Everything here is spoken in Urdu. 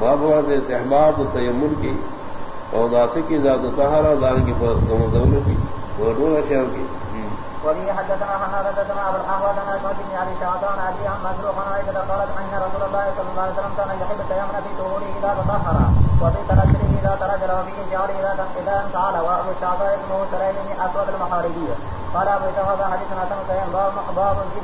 باب استحباب تیمن کی اور داسی کی ذات سہارا دان کی دونوں کی ودون شہر کی۔ وبه حدثنا حنا، حدثنا ابو الاحوال عن اشعث بن ابي شعثان ابي عن مسروق عن عائشه قالت ان رسول الله صلى الله عليه وسلم كان يحب التيمم في طهوره اذا تطهر وفي تنزله اذا ترجل وفي شعره اذا اذا انفعل وابو الشعثاء اسمه سليم بن اسود المحاربي قال ابو شهاب حديثنا حسن باب باب